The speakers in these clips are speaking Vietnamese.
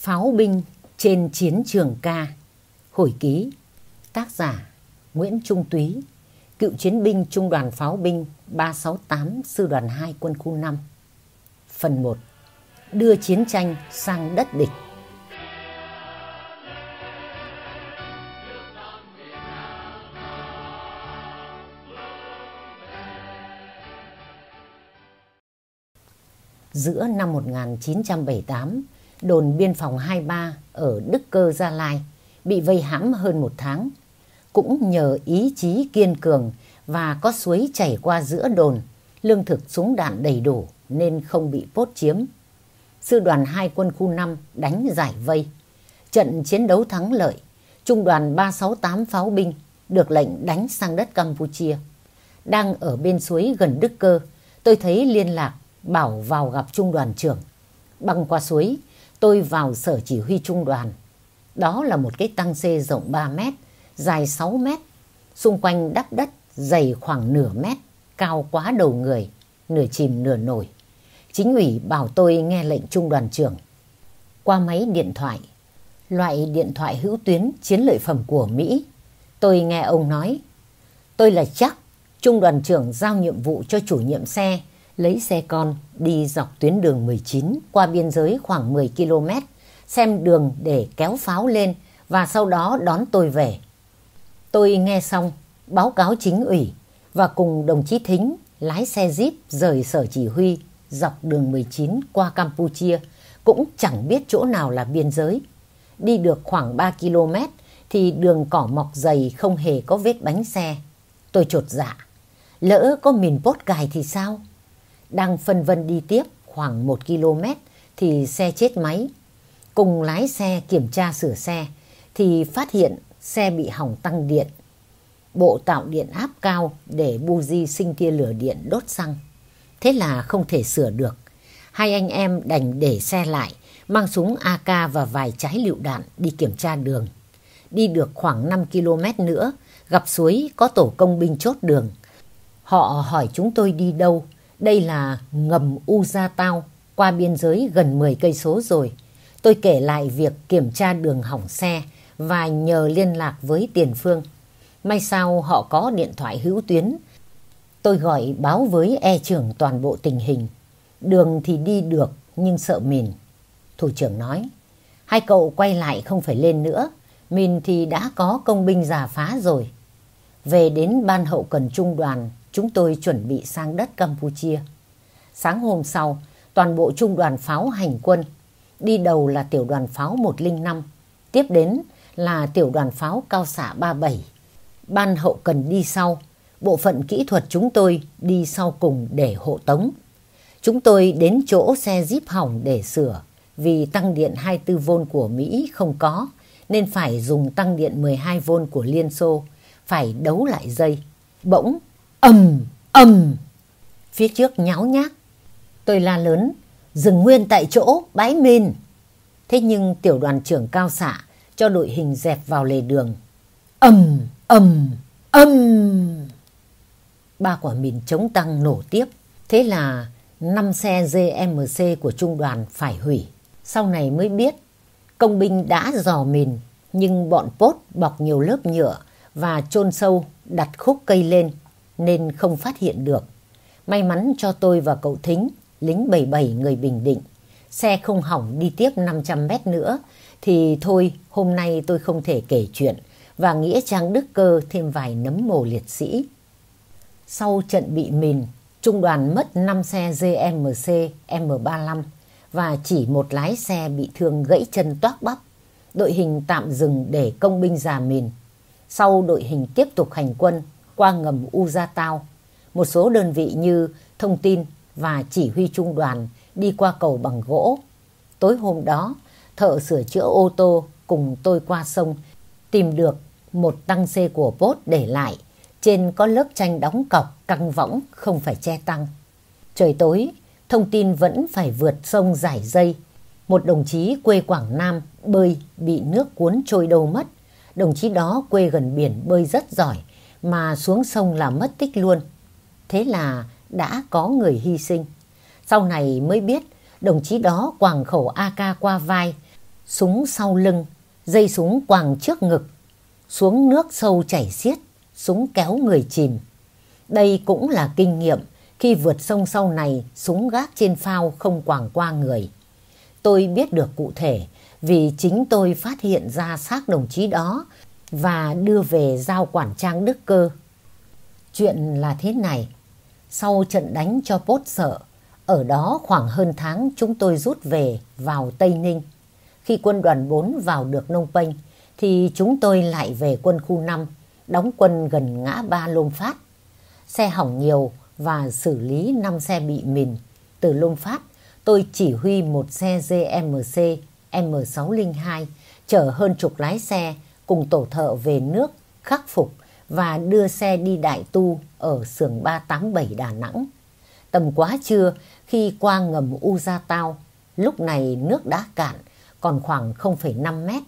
Pháo binh trên chiến trường ca. Hồi ký, Tác giả Nguyễn Trung Túy, Cựu chiến binh Trung đoàn Pháo binh 368 Sư đoàn 2 quân khu 5 Phần 1 Đưa chiến tranh sang đất địch. Giữa năm 1978 đồn biên phòng 23 ở Đức Cơ Gia Lai bị vây hãm hơn một tháng. Cũng nhờ ý chí kiên cường và có suối chảy qua giữa đồn, lương thực súng đạn đầy đủ nên không bị pốt chiếm. Sư đoàn 2 quân khu 5 đánh giải vây. Trận chiến đấu thắng lợi, Trung đoàn 368 pháo binh được lệnh đánh sang đất Campuchia. Đang ở bên suối gần Đức Cơ, tôi thấy liên lạc bảo vào gặp trung đoàn trưởng. Băng qua suối, tôi vào sở chỉ huy trung đoàn. Đó là một cái tăng xê rộng 3 mét, dài 6 mét, xung quanh đắp đất dày khoảng nửa mét, cao quá đầu người, nửa chìm nửa nổi. Chính ủy bảo tôi nghe lệnh trung đoàn trưởng. Qua máy điện thoại, loại điện thoại hữu tuyến chiến lợi phẩm của Mỹ, tôi nghe ông nói, tôi là chắc trung đoàn trưởng giao nhiệm vụ cho chủ nhiệm xe lấy xe con đi dọc tuyến đường 19 qua biên giới khoảng 10 km, xem đường để kéo pháo lên và sau đó đón tôi về. Tôi nghe xong, báo cáo chính ủy và cùng đồng chí Thính lái xe Jeep rời sở chỉ huy dọc đường 19 qua Campuchia cũng chẳng biết chỗ nào là biên giới. Đi được khoảng 3 km thì đường cỏ mọc dày không hề có vết bánh xe. Tôi trột dạ. Lỡ có mìn bốt cài thì sao? Đang phân vân đi tiếp khoảng 1 km thì xe chết máy. Cùng lái xe kiểm tra sửa xe thì phát hiện xe bị hỏng tăng điện. Bộ tạo điện áp cao để buji sinh tia lửa điện đốt xăng. Thế là không thể sửa được. Hai anh em đành để xe lại, mang súng AK và vài trái lựu đạn đi kiểm tra đường. Đi được khoảng 5 km nữa, gặp suối có tổ công binh chốt đường. Họ hỏi chúng tôi đi đâu, đây là ngầm U Gia Tao, qua biên giới gần 10 cây số rồi. Tôi kể lại việc kiểm tra đường hỏng xe và nhờ liên lạc với tiền phương. May sao họ có điện thoại hữu tuyến. Tôi gọi báo với e trưởng toàn bộ tình hình. Đường thì đi được nhưng sợ mìn. Thủ trưởng nói, hai cậu quay lại không phải lên nữa. Mìn thì đã có công binh giả phá rồi. Về đến ban hậu cần trung đoàn chúng tôi chuẩn bị sang đất Campuchia. Sáng hôm sau, toàn bộ trung đoàn pháo hành quân. Đi đầu là tiểu đoàn pháo 105, tiếp đến là tiểu đoàn pháo cao xạ 37. Ban hậu cần đi sau, bộ phận kỹ thuật chúng tôi đi sau cùng để hộ tống. Chúng tôi đến chỗ xe Jeep hỏng để sửa vì tăng điện 24V của Mỹ không có nên phải dùng tăng điện 12V của Liên Xô, phải đấu lại dây. Bỗng ầm ầm. Phía trước nháo nhác. Tôi la lớn, dừng nguyên tại chỗ bãi mìn thế nhưng tiểu đoàn trưởng cao xạ cho đội hình dẹp vào lề đường. Ầm ầm ầm. Ba quả mìn chống tăng nổ tiếp. Thế là năm xe GMC của trung đoàn phải hủy. Sau này mới biết, công binh đã dò mìn, nhưng bọn pốt bọc nhiều lớp nhựa và chôn sâu, đặt khúc cây lên nên không phát hiện được. May mắn cho tôi và cậu Thính, lính 77 người Bình Định. Xe không hỏng đi tiếp 500 mét nữa thì thôi hôm nay tôi không thể kể chuyện và Nghĩa Trang Đức Cơ thêm vài nấm mồ liệt sĩ. Sau trận bị mìn, trung đoàn mất 5 xe GMC M35 và chỉ một lái xe bị thương gãy chân toác bắp. Đội hình tạm dừng để công binh già mìn. Sau đội hình tiếp tục hành quân qua ngầm U Gia Tao. Một số đơn vị như thông tin và chỉ huy trung đoàn đi qua cầu bằng gỗ. Tối hôm đó, thợ sửa chữa ô tô cùng tôi qua sông tìm được một tăng xe của bốt để lại. Trên có lớp tranh đóng cọc căng võng không phải che tăng. Trời tối, thông tin vẫn phải vượt sông giải dây. Một đồng chí quê Quảng Nam bơi bị nước cuốn trôi đâu mất. Đồng chí đó quê gần biển bơi rất giỏi mà xuống sông là mất tích luôn. Thế là đã có người hy sinh. Sau này mới biết đồng chí đó quàng khẩu AK qua vai súng sau lưng, dây súng quàng trước ngực, xuống nước sâu chảy xiết, súng kéo người chìm. Đây cũng là kinh nghiệm khi vượt sông sau này súng gác trên phao không quàng qua người. Tôi biết được cụ thể vì chính tôi phát hiện ra xác đồng chí đó và đưa về giao quản trang Đức Cơ. Chuyện là thế này, sau trận đánh cho Pốt Sợ, ở đó khoảng hơn tháng chúng tôi rút về vào Tây Ninh. Khi quân đoàn 4 vào được Nông Penh thì chúng tôi lại về quân khu 5, đóng quân gần ngã ba Lôm Phát. Xe hỏng nhiều và xử lý 5 xe bị mìn. Từ Lôm Phát, tôi chỉ huy một xe GMC M602 chở hơn chục lái xe cùng tổ thợ về nước khắc phục và đưa xe đi đại tu ở xưởng 387 Đà Nẵng. Tầm quá trưa khi qua ngầm U Gia Tao, lúc này nước đã cạn, còn khoảng 0,5 mét.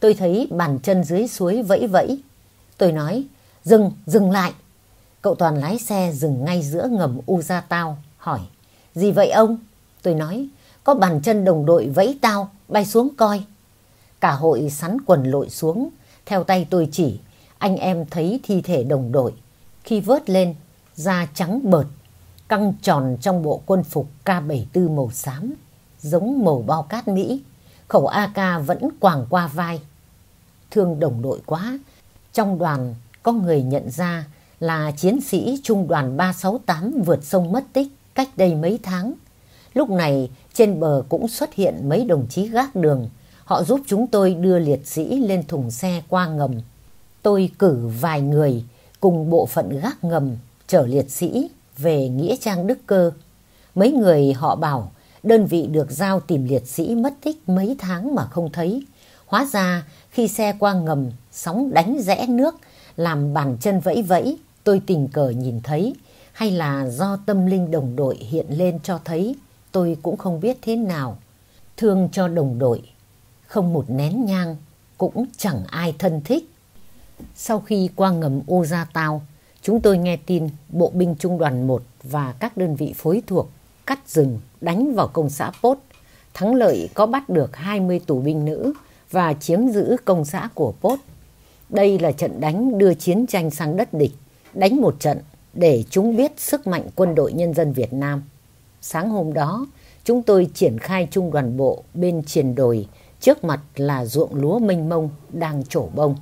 Tôi thấy bàn chân dưới suối vẫy vẫy. Tôi nói, dừng, dừng lại. Cậu Toàn lái xe dừng ngay giữa ngầm U Gia Tao, hỏi, gì vậy ông? Tôi nói, có bàn chân đồng đội vẫy tao, bay xuống coi. Cả hội sắn quần lội xuống, theo tay tôi chỉ, anh em thấy thi thể đồng đội. Khi vớt lên, da trắng bợt, căng tròn trong bộ quân phục K74 màu xám, giống màu bao cát Mỹ. Khẩu AK vẫn quàng qua vai. Thương đồng đội quá, trong đoàn có người nhận ra là chiến sĩ trung đoàn 368 vượt sông mất tích cách đây mấy tháng. Lúc này trên bờ cũng xuất hiện mấy đồng chí gác đường. Họ giúp chúng tôi đưa liệt sĩ lên thùng xe qua ngầm. Tôi cử vài người cùng bộ phận gác ngầm chở liệt sĩ về Nghĩa Trang Đức Cơ. Mấy người họ bảo đơn vị được giao tìm liệt sĩ mất tích mấy tháng mà không thấy. Hóa ra khi xe qua ngầm, sóng đánh rẽ nước, làm bàn chân vẫy vẫy, tôi tình cờ nhìn thấy. Hay là do tâm linh đồng đội hiện lên cho thấy, tôi cũng không biết thế nào. Thương cho đồng đội, không một nén nhang, cũng chẳng ai thân thích. Sau khi qua ngầm Ô Gia Tao, chúng tôi nghe tin Bộ binh Trung đoàn 1 và các đơn vị phối thuộc cắt rừng đánh vào công xã Pốt. Thắng lợi có bắt được 20 tù binh nữ và chiếm giữ công xã của Pốt. Đây là trận đánh đưa chiến tranh sang đất địch, đánh một trận để chúng biết sức mạnh quân đội nhân dân Việt Nam. Sáng hôm đó, chúng tôi triển khai trung đoàn bộ bên triền đồi, trước mặt là ruộng lúa mênh mông đang trổ bông.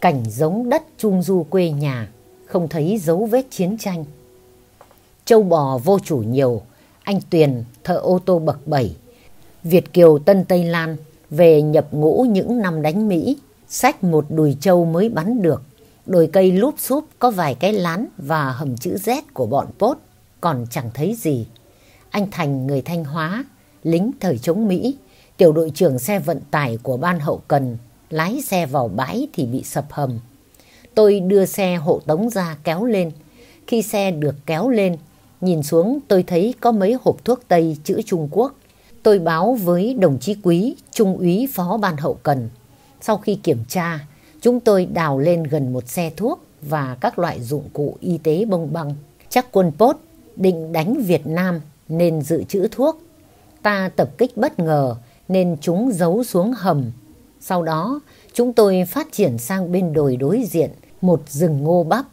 Cảnh giống đất trung du quê nhà, không thấy dấu vết chiến tranh. Châu bò vô chủ nhiều, anh Tuyền thợ ô tô bậc 7, Việt Kiều Tân Tây Lan về nhập ngũ những năm đánh Mỹ, sách một đùi trâu mới bắn được. Đồi cây lúp xúp có vài cái lán và hầm chữ Z của bọn Pốt, còn chẳng thấy gì. Anh Thành người Thanh Hóa, lính thời chống Mỹ, tiểu đội trưởng xe vận tải của ban hậu cần, lái xe vào bãi thì bị sập hầm. Tôi đưa xe hộ tống ra kéo lên. Khi xe được kéo lên, nhìn xuống tôi thấy có mấy hộp thuốc Tây chữ Trung Quốc. Tôi báo với đồng chí Quý, Trung úy Phó Ban Hậu Cần. Sau khi kiểm tra, chúng tôi đào lên gần một xe thuốc và các loại dụng cụ y tế bông băng. Chắc quân Pốt định đánh Việt Nam nên dự trữ thuốc. Ta tập kích bất ngờ nên chúng giấu xuống hầm. Sau đó, chúng tôi phát triển sang bên đồi đối diện, một rừng ngô bắp.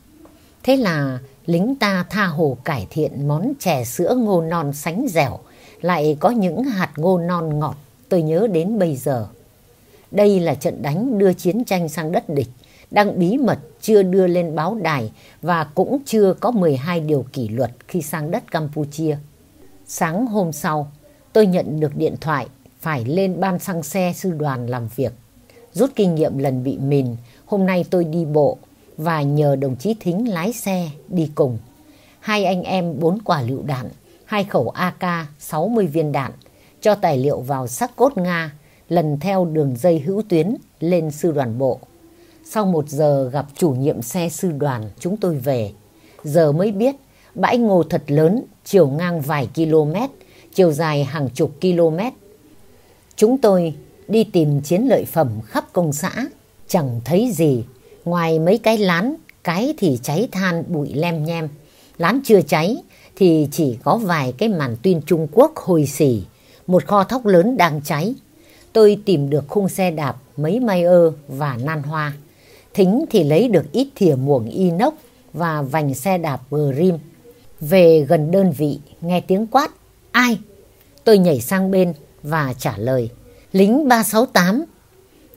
Thế là lính ta tha hồ cải thiện món chè sữa ngô non sánh dẻo, lại có những hạt ngô non ngọt tôi nhớ đến bây giờ. Đây là trận đánh đưa chiến tranh sang đất địch, đang bí mật chưa đưa lên báo đài và cũng chưa có 12 điều kỷ luật khi sang đất Campuchia. Sáng hôm sau, tôi nhận được điện thoại phải lên ban xăng xe sư đoàn làm việc. Rút kinh nghiệm lần bị mìn, hôm nay tôi đi bộ và nhờ đồng chí Thính lái xe đi cùng. Hai anh em bốn quả lựu đạn, hai khẩu AK 60 viên đạn, cho tài liệu vào sắc cốt Nga, lần theo đường dây hữu tuyến lên sư đoàn bộ. Sau một giờ gặp chủ nhiệm xe sư đoàn, chúng tôi về. Giờ mới biết bãi ngô thật lớn, chiều ngang vài km, chiều dài hàng chục km. Chúng tôi đi tìm chiến lợi phẩm khắp công xã, chẳng thấy gì Ngoài mấy cái lán, cái thì cháy than bụi lem nhem. Lán chưa cháy thì chỉ có vài cái màn tuyên Trung Quốc hồi xỉ. Một kho thóc lớn đang cháy. tôi tìm được khung xe đạp mấy may ơ và nan hoa. Thính thì lấy được ít thìa muỗng inox và vành xe đạp Grim. Về gần đơn vị, nghe tiếng quát. Ai? Tôi nhảy sang bên và trả lời. Lính 368.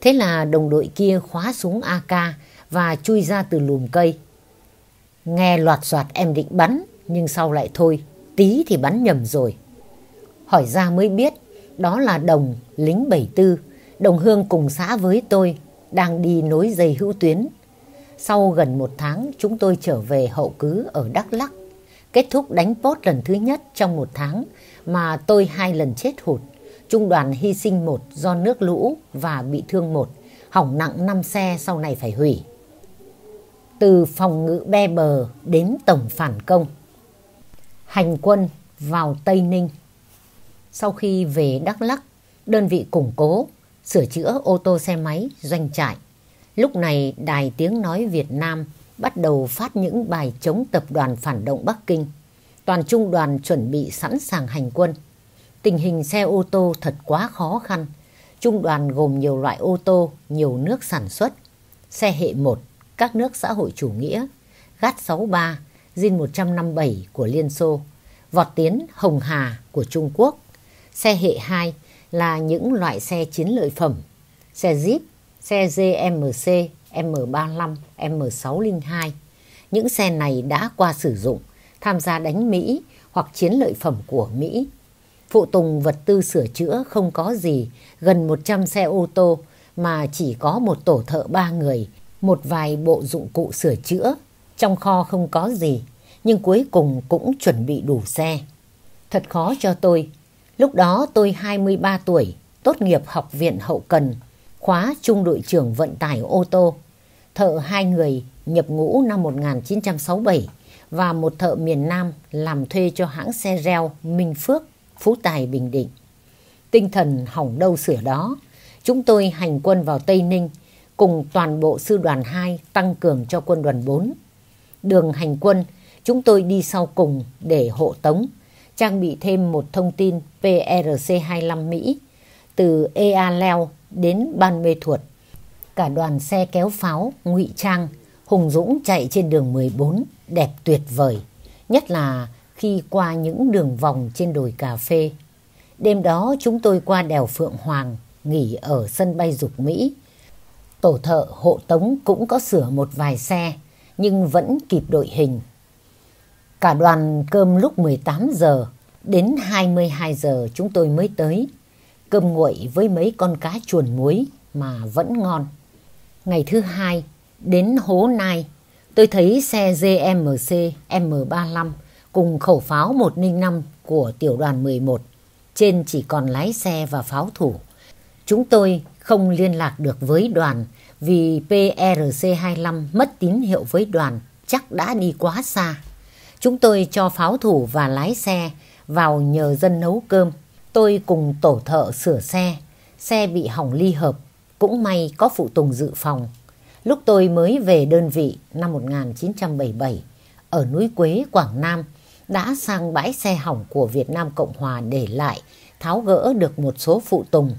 Thế là đồng đội kia khóa súng AK và chui ra từ lùm cây. Nghe loạt soạt em định bắn, nhưng sau lại thôi, tí thì bắn nhầm rồi. Hỏi ra mới biết, đó là đồng lính 74, đồng hương cùng xã với tôi, đang đi nối dây hữu tuyến. Sau gần một tháng, chúng tôi trở về hậu cứ ở Đắk lắc kết thúc đánh post lần thứ nhất trong một tháng mà tôi hai lần chết hụt. Trung đoàn hy sinh một do nước lũ và bị thương một, hỏng nặng 5 xe sau này phải hủy từ phòng ngự be bờ đến tổng phản công. Hành quân vào Tây Ninh. Sau khi về Đắk lắc đơn vị củng cố, sửa chữa ô tô xe máy, doanh trại. Lúc này Đài Tiếng Nói Việt Nam bắt đầu phát những bài chống tập đoàn phản động Bắc Kinh. Toàn trung đoàn chuẩn bị sẵn sàng hành quân. Tình hình xe ô tô thật quá khó khăn. Trung đoàn gồm nhiều loại ô tô, nhiều nước sản xuất. Xe hệ 1, các nước xã hội chủ nghĩa, GAT 63, Jin 157 của Liên Xô, vọt tiến Hồng Hà của Trung Quốc. Xe hệ 2 là những loại xe chiến lợi phẩm, xe Jeep, xe GMC, M35, M602. Những xe này đã qua sử dụng, tham gia đánh Mỹ hoặc chiến lợi phẩm của Mỹ. Phụ tùng vật tư sửa chữa không có gì, gần 100 xe ô tô mà chỉ có một tổ thợ ba người một vài bộ dụng cụ sửa chữa. Trong kho không có gì, nhưng cuối cùng cũng chuẩn bị đủ xe. Thật khó cho tôi. Lúc đó tôi 23 tuổi, tốt nghiệp học viện hậu cần, khóa trung đội trưởng vận tải ô tô. Thợ hai người nhập ngũ năm 1967 và một thợ miền Nam làm thuê cho hãng xe reo Minh Phước, Phú Tài, Bình Định. Tinh thần hỏng đâu sửa đó. Chúng tôi hành quân vào Tây Ninh cùng toàn bộ sư đoàn 2 tăng cường cho quân đoàn 4. Đường hành quân, chúng tôi đi sau cùng để hộ tống, trang bị thêm một thông tin PRC-25 Mỹ từ Ea Leo đến Ban Mê Thuột. Cả đoàn xe kéo pháo, ngụy trang, hùng dũng chạy trên đường 14, đẹp tuyệt vời. Nhất là khi qua những đường vòng trên đồi cà phê. Đêm đó chúng tôi qua đèo Phượng Hoàng, nghỉ ở sân bay Dục Mỹ Tổ thợ hộ tống cũng có sửa một vài xe, nhưng vẫn kịp đội hình. Cả đoàn cơm lúc 18 giờ, đến 22 giờ chúng tôi mới tới. Cơm nguội với mấy con cá chuồn muối mà vẫn ngon. Ngày thứ hai, đến Hố Nai, tôi thấy xe GMC M35 cùng khẩu pháo 105 của tiểu đoàn 11. Trên chỉ còn lái xe và pháo thủ. Chúng tôi không liên lạc được với đoàn vì PRC-25 mất tín hiệu với đoàn chắc đã đi quá xa. Chúng tôi cho pháo thủ và lái xe vào nhờ dân nấu cơm. Tôi cùng tổ thợ sửa xe. Xe bị hỏng ly hợp. Cũng may có phụ tùng dự phòng. Lúc tôi mới về đơn vị năm 1977 ở núi Quế, Quảng Nam đã sang bãi xe hỏng của Việt Nam Cộng Hòa để lại tháo gỡ được một số phụ tùng.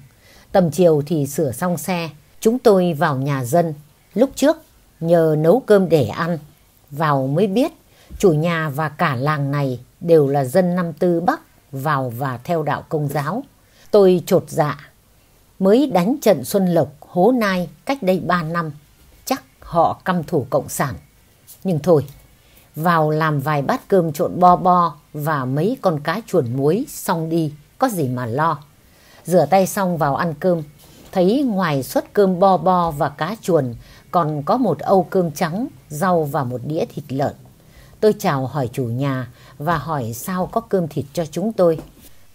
Tầm chiều thì sửa xong xe Chúng tôi vào nhà dân. Lúc trước nhờ nấu cơm để ăn. Vào mới biết chủ nhà và cả làng này đều là dân năm tư Bắc vào và theo đạo công giáo. Tôi trột dạ. Mới đánh trận Xuân Lộc, Hố Nai cách đây 3 năm. Chắc họ căm thủ Cộng sản. Nhưng thôi, vào làm vài bát cơm trộn bo bo và mấy con cá chuồn muối xong đi, có gì mà lo. Rửa tay xong vào ăn cơm, thấy ngoài suất cơm bo bo và cá chuồn còn có một âu cơm trắng, rau và một đĩa thịt lợn. Tôi chào hỏi chủ nhà và hỏi sao có cơm thịt cho chúng tôi.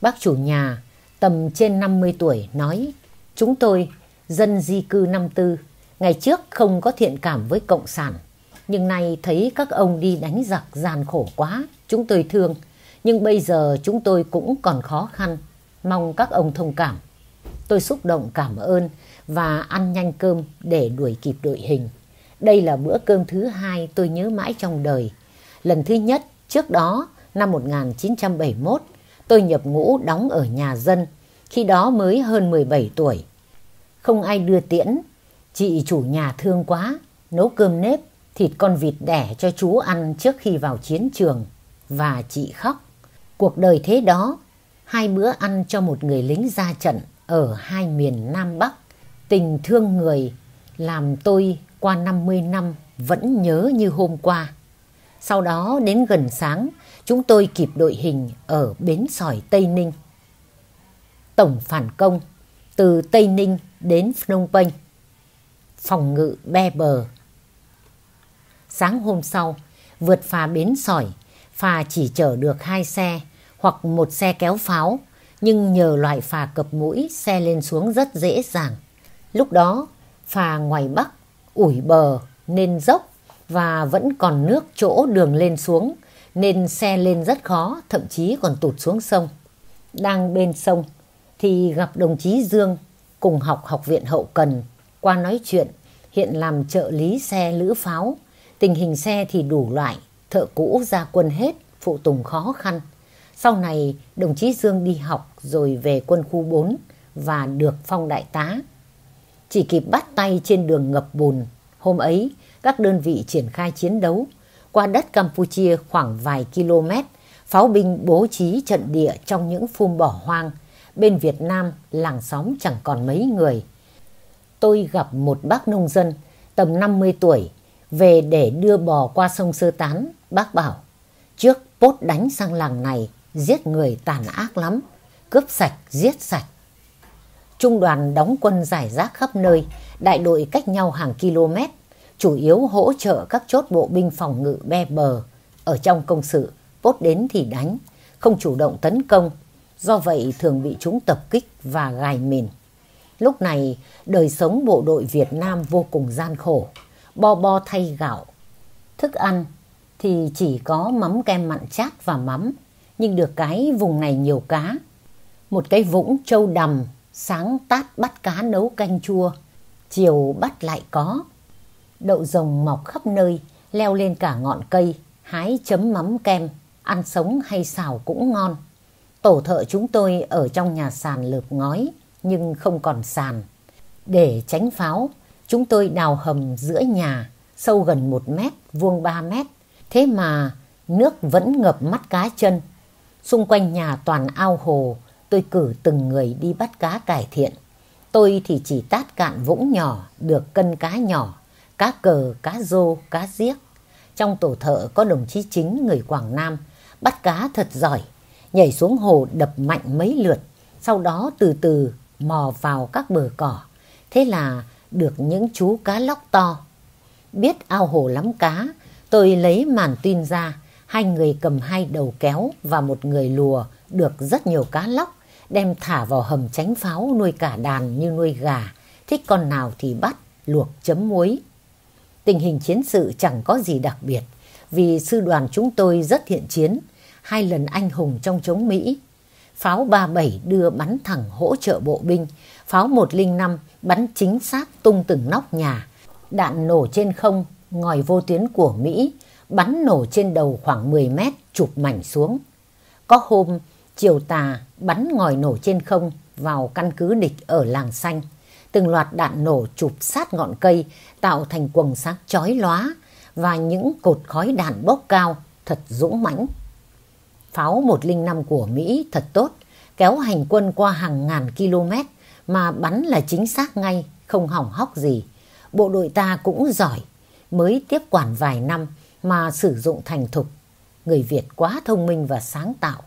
Bác chủ nhà, tầm trên 50 tuổi, nói Chúng tôi, dân di cư năm tư, ngày trước không có thiện cảm với Cộng sản. Nhưng nay thấy các ông đi đánh giặc gian khổ quá, chúng tôi thương. Nhưng bây giờ chúng tôi cũng còn khó khăn, mong các ông thông cảm. Tôi xúc động cảm ơn và ăn nhanh cơm để đuổi kịp đội hình. Đây là bữa cơm thứ hai tôi nhớ mãi trong đời. Lần thứ nhất trước đó năm 1971 tôi nhập ngũ đóng ở nhà dân. Khi đó mới hơn 17 tuổi. Không ai đưa tiễn. Chị chủ nhà thương quá, nấu cơm nếp, thịt con vịt đẻ cho chú ăn trước khi vào chiến trường. Và chị khóc. Cuộc đời thế đó, hai bữa ăn cho một người lính ra trận ở hai miền Nam Bắc. Tình thương người làm tôi qua 50 năm vẫn nhớ như hôm qua. Sau đó đến gần sáng, chúng tôi kịp đội hình ở bến sỏi Tây Ninh. Tổng phản công từ Tây Ninh đến Phnom Penh. Phòng ngự be bờ. Sáng hôm sau, vượt phà bến sỏi, phà chỉ chở được hai xe hoặc một xe kéo pháo, nhưng nhờ loại phà cập mũi xe lên xuống rất dễ dàng. Lúc đó, phà ngoài Bắc ủi bờ nên dốc và vẫn còn nước chỗ đường lên xuống nên xe lên rất khó, thậm chí còn tụt xuống sông. Đang bên sông thì gặp đồng chí Dương cùng học học viện hậu cần qua nói chuyện hiện làm trợ lý xe lữ pháo. Tình hình xe thì đủ loại, thợ cũ ra quân hết, phụ tùng khó khăn. Sau này đồng chí Dương đi học rồi về quân khu 4 và được phong đại tá. Chỉ kịp bắt tay trên đường ngập bùn. Hôm ấy các đơn vị triển khai chiến đấu. Qua đất Campuchia khoảng vài km, pháo binh bố trí trận địa trong những phum bỏ hoang. Bên Việt Nam, làng xóm chẳng còn mấy người. Tôi gặp một bác nông dân tầm 50 tuổi về để đưa bò qua sông sơ tán. Bác bảo, trước pốt đánh sang làng này, giết người tàn ác lắm, cướp sạch, giết sạch. Trung đoàn đóng quân giải rác khắp nơi, đại đội cách nhau hàng km, chủ yếu hỗ trợ các chốt bộ binh phòng ngự be bờ. Ở trong công sự, Pốt đến thì đánh, không chủ động tấn công, do vậy thường bị chúng tập kích và gài mìn. Lúc này, đời sống bộ đội Việt Nam vô cùng gian khổ, bo bo thay gạo. Thức ăn thì chỉ có mắm kem mặn chát và mắm, nhưng được cái vùng này nhiều cá. Một cái vũng trâu đầm, sáng tát bắt cá nấu canh chua, chiều bắt lại có. Đậu rồng mọc khắp nơi, leo lên cả ngọn cây, hái chấm mắm kem, ăn sống hay xào cũng ngon. Tổ thợ chúng tôi ở trong nhà sàn lợp ngói, nhưng không còn sàn. Để tránh pháo, chúng tôi đào hầm giữa nhà, sâu gần một mét, vuông ba mét. Thế mà nước vẫn ngập mắt cá chân. Xung quanh nhà toàn ao hồ, tôi cử từng người đi bắt cá cải thiện. Tôi thì chỉ tát cạn vũng nhỏ, được cân cá nhỏ, cá cờ, cá rô, cá giếc. Trong tổ thợ có đồng chí chính người Quảng Nam, bắt cá thật giỏi, nhảy xuống hồ đập mạnh mấy lượt, sau đó từ từ mò vào các bờ cỏ. Thế là được những chú cá lóc to. Biết ao hồ lắm cá, tôi lấy màn tin ra, hai người cầm hai đầu kéo và một người lùa được rất nhiều cá lóc, đem thả vào hầm tránh pháo nuôi cả đàn như nuôi gà, thích con nào thì bắt, luộc chấm muối. Tình hình chiến sự chẳng có gì đặc biệt, vì sư đoàn chúng tôi rất thiện chiến, hai lần anh hùng trong chống Mỹ. Pháo 37 đưa bắn thẳng hỗ trợ bộ binh, pháo 105 bắn chính xác tung từng nóc nhà, đạn nổ trên không, ngòi vô tuyến của Mỹ, bắn nổ trên đầu khoảng 10 mét, chụp mảnh xuống. Có hôm, chiều tà bắn ngòi nổ trên không vào căn cứ địch ở làng xanh. Từng loạt đạn nổ chụp sát ngọn cây tạo thành quầng sáng chói lóa và những cột khói đạn bốc cao thật dũng mãnh. Pháo 105 của Mỹ thật tốt, kéo hành quân qua hàng ngàn km mà bắn là chính xác ngay, không hỏng hóc gì. Bộ đội ta cũng giỏi, mới tiếp quản vài năm mà sử dụng thành thục. Người Việt quá thông minh và sáng tạo.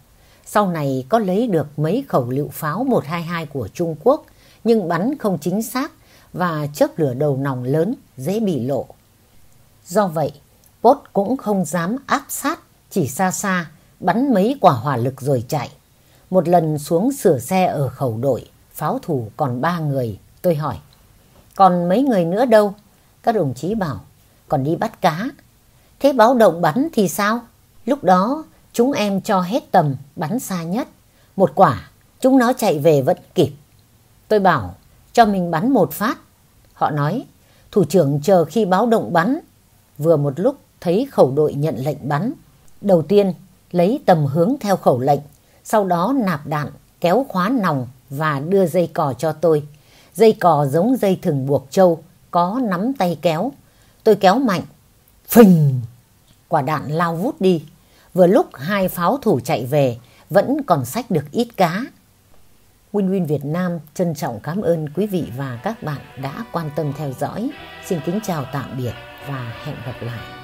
Sau này có lấy được mấy khẩu lựu pháo 122 của Trung Quốc nhưng bắn không chính xác và chớp lửa đầu nòng lớn dễ bị lộ. Do vậy, bốt cũng không dám áp sát, chỉ xa xa, bắn mấy quả hỏa lực rồi chạy. Một lần xuống sửa xe ở khẩu đội, pháo thủ còn ba người, tôi hỏi. Còn mấy người nữa đâu? Các đồng chí bảo, còn đi bắt cá. Thế báo động bắn thì sao? Lúc đó, chúng em cho hết tầm, bắn xa nhất. Một quả, chúng nó chạy về vẫn kịp. Tôi bảo, cho mình bắn một phát. Họ nói, thủ trưởng chờ khi báo động bắn. Vừa một lúc thấy khẩu đội nhận lệnh bắn. Đầu tiên, lấy tầm hướng theo khẩu lệnh, sau đó nạp đạn, kéo khóa nòng và đưa dây cò cho tôi. Dây cò giống dây thừng buộc trâu, có nắm tay kéo. Tôi kéo mạnh, phình, quả đạn lao vút đi. Vừa lúc hai pháo thủ chạy về, vẫn còn sách được ít cá. Win Win Việt Nam trân trọng cảm ơn quý vị và các bạn đã quan tâm theo dõi. Xin kính chào tạm biệt và hẹn gặp lại.